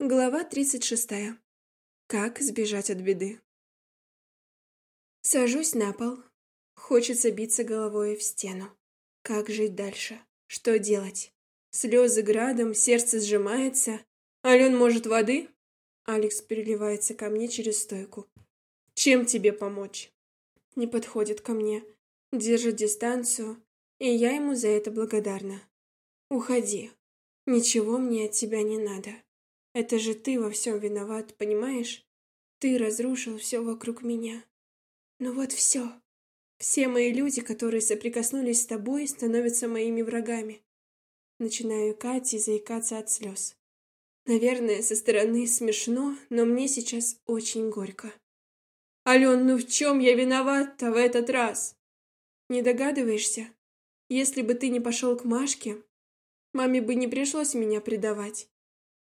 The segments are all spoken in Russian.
Глава 36. Как сбежать от беды? Сажусь на пол. Хочется биться головой в стену. Как жить дальше? Что делать? Слезы градом, сердце сжимается. Ален, может, воды? Алекс переливается ко мне через стойку. Чем тебе помочь? Не подходит ко мне. Держит дистанцию, и я ему за это благодарна. Уходи. Ничего мне от тебя не надо. Это же ты во всем виноват, понимаешь? Ты разрушил все вокруг меня. Ну вот все. Все мои люди, которые соприкоснулись с тобой, становятся моими врагами. Начинаю икать и заикаться от слез. Наверное, со стороны смешно, но мне сейчас очень горько. Ален, ну в чем я виновата в этот раз? Не догадываешься? Если бы ты не пошел к Машке, маме бы не пришлось меня предавать.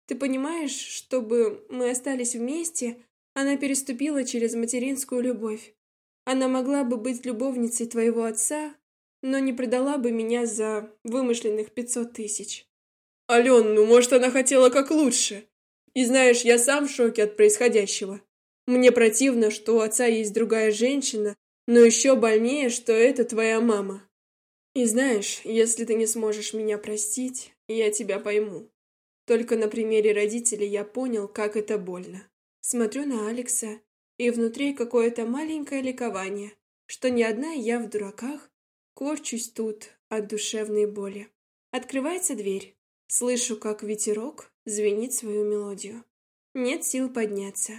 Ты понимаешь, чтобы мы остались вместе, она переступила через материнскую любовь. Она могла бы быть любовницей твоего отца, но не продала бы меня за вымышленных пятьсот тысяч. Ален, ну может она хотела как лучше. И знаешь, я сам в шоке от происходящего. Мне противно, что у отца есть другая женщина, но еще больнее, что это твоя мама. И знаешь, если ты не сможешь меня простить, я тебя пойму. Только на примере родителей я понял, как это больно. Смотрю на Алекса, и внутри какое-то маленькое ликование, что не одна я в дураках, корчусь тут от душевной боли. Открывается дверь. Слышу, как ветерок звенит свою мелодию. Нет сил подняться.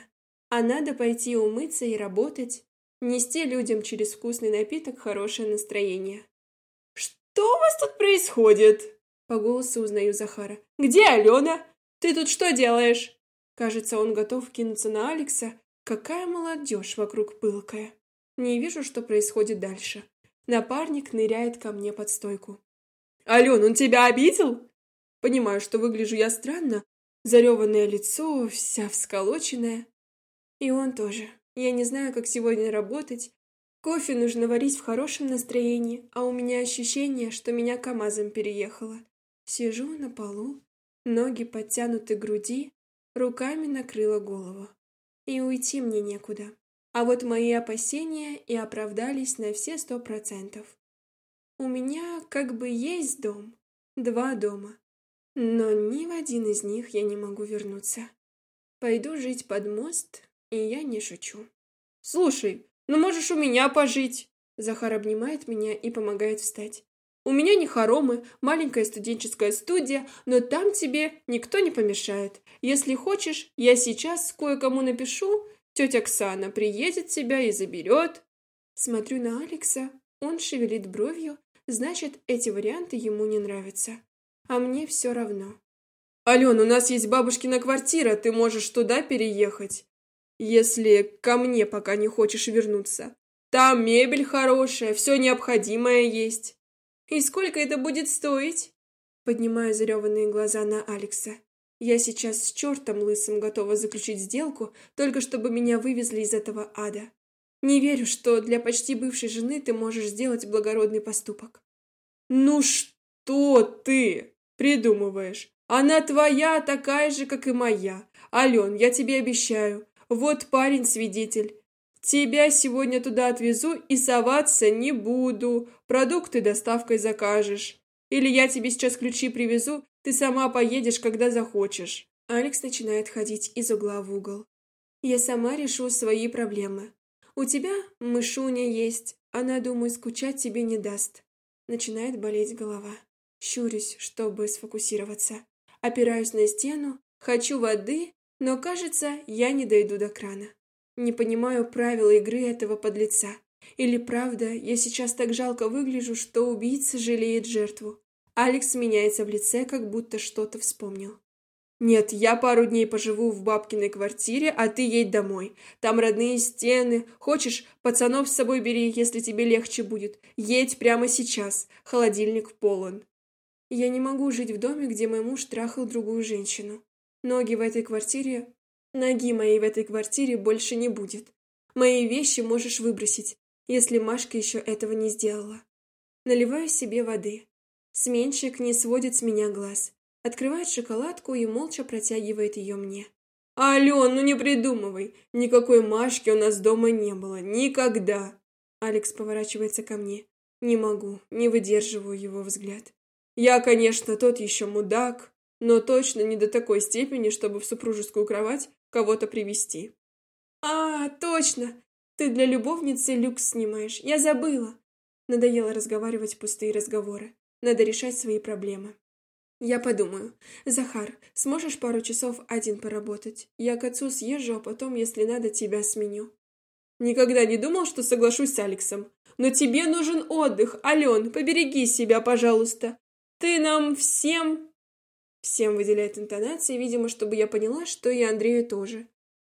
А надо пойти умыться и работать, нести людям через вкусный напиток хорошее настроение. «Что у вас тут происходит?» По голосу узнаю Захара. «Где Алена? Ты тут что делаешь?» Кажется, он готов кинуться на Алекса. Какая молодежь вокруг пылкая. Не вижу, что происходит дальше. Напарник ныряет ко мне под стойку. «Ален, он тебя обидел?» Понимаю, что выгляжу я странно. Зареванное лицо, вся всколоченная. И он тоже. Я не знаю, как сегодня работать. Кофе нужно варить в хорошем настроении, а у меня ощущение, что меня КамАЗом переехало. Сижу на полу, ноги подтянуты к груди, руками накрыла голову. И уйти мне некуда. А вот мои опасения и оправдались на все сто процентов. У меня как бы есть дом, два дома, но ни в один из них я не могу вернуться. Пойду жить под мост, и я не шучу. «Слушай, ну можешь у меня пожить!» Захар обнимает меня и помогает встать. У меня не хоромы, маленькая студенческая студия, но там тебе никто не помешает. Если хочешь, я сейчас кое-кому напишу, тетя Оксана приедет тебя и заберет. Смотрю на Алекса, он шевелит бровью, значит, эти варианты ему не нравятся. А мне все равно. Ален, у нас есть бабушкина квартира, ты можешь туда переехать. Если ко мне пока не хочешь вернуться. Там мебель хорошая, все необходимое есть. «И сколько это будет стоить?» Поднимаю зареванные глаза на Алекса. Я сейчас с чертом лысым готова заключить сделку, только чтобы меня вывезли из этого ада. Не верю, что для почти бывшей жены ты можешь сделать благородный поступок. Ну что ты придумываешь? Она твоя, такая же, как и моя. Ален, я тебе обещаю. Вот парень-свидетель. Тебя сегодня туда отвезу и соваться не буду. Продукты доставкой закажешь. Или я тебе сейчас ключи привезу, ты сама поедешь, когда захочешь. Алекс начинает ходить из угла в угол. Я сама решу свои проблемы. У тебя мышуня есть, она, думаю, скучать тебе не даст. Начинает болеть голова. Щурюсь, чтобы сфокусироваться. Опираюсь на стену, хочу воды, но, кажется, я не дойду до крана. Не понимаю правила игры этого подлеца. Или правда, я сейчас так жалко выгляжу, что убийца жалеет жертву. Алекс меняется в лице, как будто что-то вспомнил. «Нет, я пару дней поживу в бабкиной квартире, а ты едь домой. Там родные стены. Хочешь, пацанов с собой бери, если тебе легче будет. Едь прямо сейчас. Холодильник полон». Я не могу жить в доме, где мой муж трахал другую женщину. Ноги в этой квартире Ноги моей в этой квартире больше не будет. Мои вещи можешь выбросить, если Машка еще этого не сделала. Наливаю себе воды. Сменщик не сводит с меня глаз. открывает шоколадку и молча протягивает ее мне. «Ален, ну не придумывай! Никакой Машки у нас дома не было. Никогда!» Алекс поворачивается ко мне. Не могу, не выдерживаю его взгляд. Я, конечно, тот еще мудак, но точно не до такой степени, чтобы в супружескую кровать кого-то привести. «А, точно! Ты для любовницы люкс снимаешь. Я забыла!» Надоело разговаривать пустые разговоры. Надо решать свои проблемы. Я подумаю. Захар, сможешь пару часов один поработать? Я к отцу съезжу, а потом, если надо, тебя сменю. Никогда не думал, что соглашусь с Алексом. Но тебе нужен отдых, Ален, побереги себя, пожалуйста. Ты нам всем... Всем выделяет интонации, видимо, чтобы я поняла, что и Андрею тоже.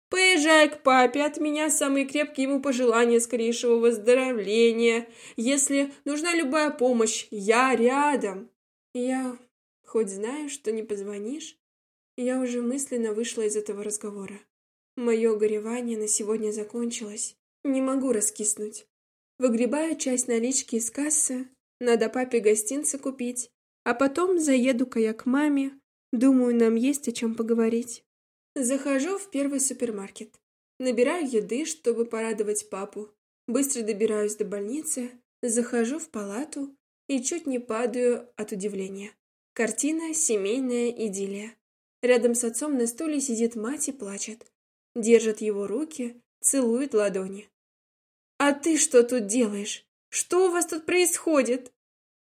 Поезжай к папе, от меня самые крепкие ему пожелания скорейшего выздоровления. Если нужна любая помощь, я рядом. Я хоть знаю, что не позвонишь, я уже мысленно вышла из этого разговора. Мое горевание на сегодня закончилось. Не могу раскиснуть. Выгребаю часть налички из кассы, надо папе гостинцы купить, а потом заеду-ка я к маме. Думаю, нам есть о чем поговорить. Захожу в первый супермаркет. Набираю еды, чтобы порадовать папу. Быстро добираюсь до больницы, захожу в палату и чуть не падаю от удивления. Картина «Семейная идиллия». Рядом с отцом на стуле сидит мать и плачет. Держит его руки, целует ладони. «А ты что тут делаешь? Что у вас тут происходит?»